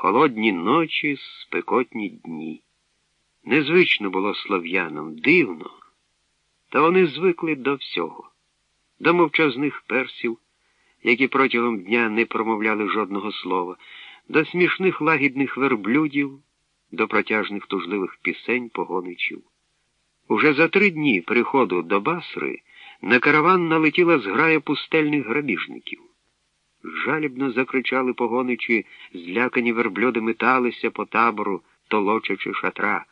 холодні ночі, спекотні дні. Незвично було слов'янам, дивно, та вони звикли до всього, до мовчазних персів, які протягом дня не промовляли жодного слова, до смішних лагідних верблюдів, до протяжних тужливих пісень погоничів. Уже за три дні приходу до Басри на караван налетіла зграя пустельних грабіжників. Жалібно закричали погоничі, злякані верблюди металися по табору, толочачи шатра.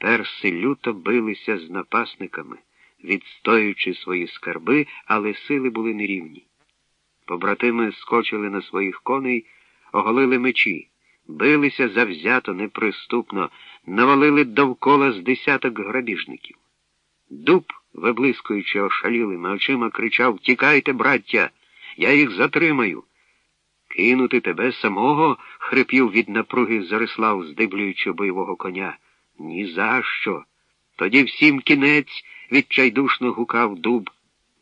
Перси люто билися з напасниками, відстоюючи свої скарби, але сили були нерівні. Побратими скочили на своїх коней, оголили мечі, билися завзято, неприступно, навалили довкола з десяток грабіжників. Дуб, виблискуючи ошалілими очима, кричав Тікайте, браття, я їх затримаю. Кинути тебе самого, хрипів від напруги Зарислав, здиблюючи бойового коня. «Ні за що!» Тоді всім кінець, відчайдушно гукав дуб.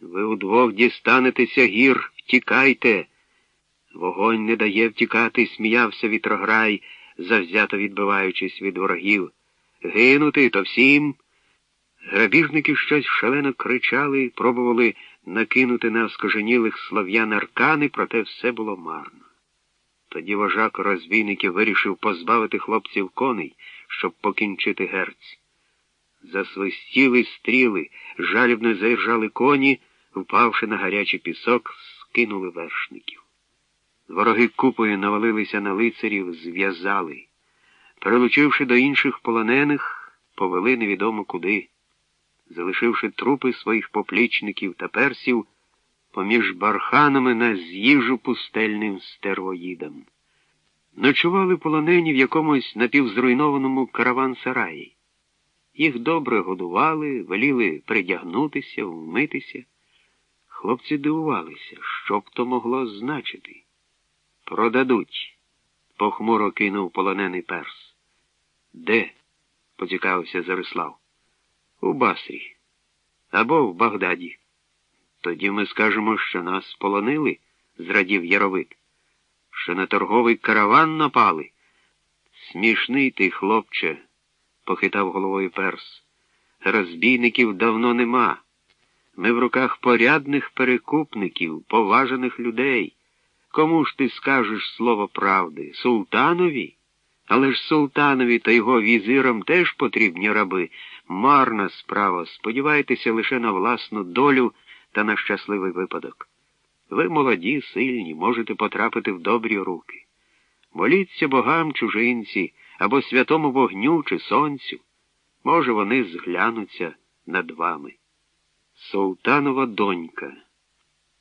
Ви удвох дістанетеся гір, втікайте. Вогонь не дає втікати, сміявся вітрограй, завзято відбиваючись від ворогів. Гинути то всім. Грабіжники щось шалено кричали, пробували накинути на оскоженілих слов'ян аркани, проте все було марно. Тоді вожак розбійників вирішив позбавити хлопців коней, щоб покінчити герць. Засвистіли стріли, жалібно заіржали коні, впавши на гарячий пісок, скинули вершників. Вороги купою навалилися на лицарів, зв'язали. Прилучивши до інших полонених, повели невідомо куди, залишивши трупи своїх поплічників та персів поміж барханами на з'їжу пустельним стервоїдам. Ночували полонені в якомусь напівзруйнованому караван-сараї. Їх добре годували, веліли придягнутися, вмитися. Хлопці дивувалися, що б то могло значити. Продадуть, похмуро кинув полонений перс. Де? поцікавився Зарислав. У Басрі або в Багдаді. Тоді ми скажемо, що нас полонили, зрадів Яровит, що на торговий караван напали. Смішний ти, хлопче, похитав головою перс. Розбійників давно нема. Ми в руках порядних перекупників, поважаних людей. Кому ж ти скажеш слово правди? Султанові? Але ж султанові та його візирам теж потрібні раби. Марна справа. Сподівайтеся лише на власну долю та на щасливий випадок. Ви молоді, сильні, можете потрапити в добрі руки. Моліться богам чужинці або святому вогню чи сонцю. Може, вони зглянуться над вами. Султанова донька.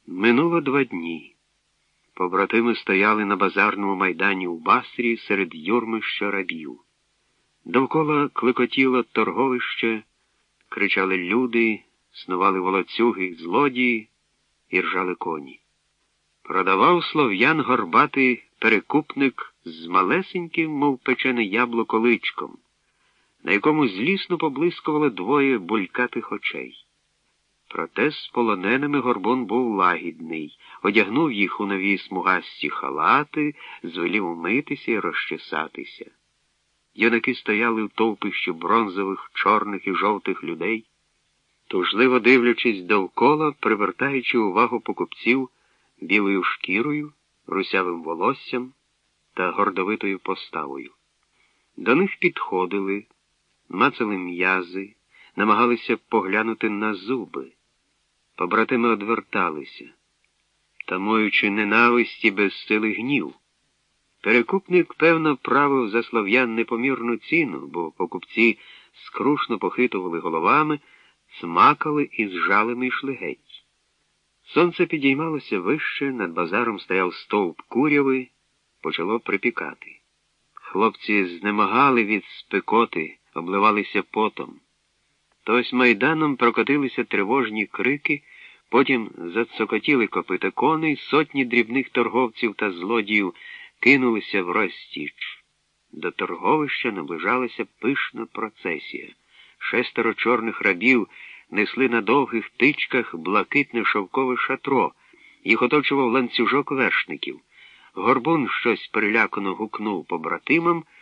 Минуло два дні. Побратими стояли на базарному майдані у Басрі серед юрмища рабів. Довкола клекотіло торговище, кричали люди, снували волоцюги, злодії і ржали коні. Продавав слов'ян горбатий перекупник з малесеньким, мов печене яблуко личком, на якому злісно поблискувало двоє булькатих очей. Проте з полоненими горбун був лагідний, одягнув їх у нові смугасті халати, звелів умитися і розчесатися. Юнаки стояли в товпищі бронзових, чорних і жовтих людей, тужливо дивлячись довкола, привертаючи увагу покупців білою шкірою, русявим волоссям та гордовитою поставою. До них підходили, мацали м'язи, намагалися поглянути на зуби. Побратими одверталися, тамуючи ненависті без сили гнів. Перекупник, певно, правив за слов'ян непомірну ціну, бо покупці скрушно похитували головами, смакали і з йшли геть. Сонце підіймалося вище, над базаром стояв стовп куряви, почало припікати. Хлопці знемагали від спекоти, обливалися потом. То ось майданом прокотилися тривожні крики, потім зацокотіли копита коней, сотні дрібних торговців та злодіїв кинулися в розтіч. До торговища наближалася пишна процесія. Шестеро чорних рабів несли на довгих тичках блакитне шовкове шатро, їх оточував ланцюжок вершників. Горбун щось перелякано гукнув побратимам,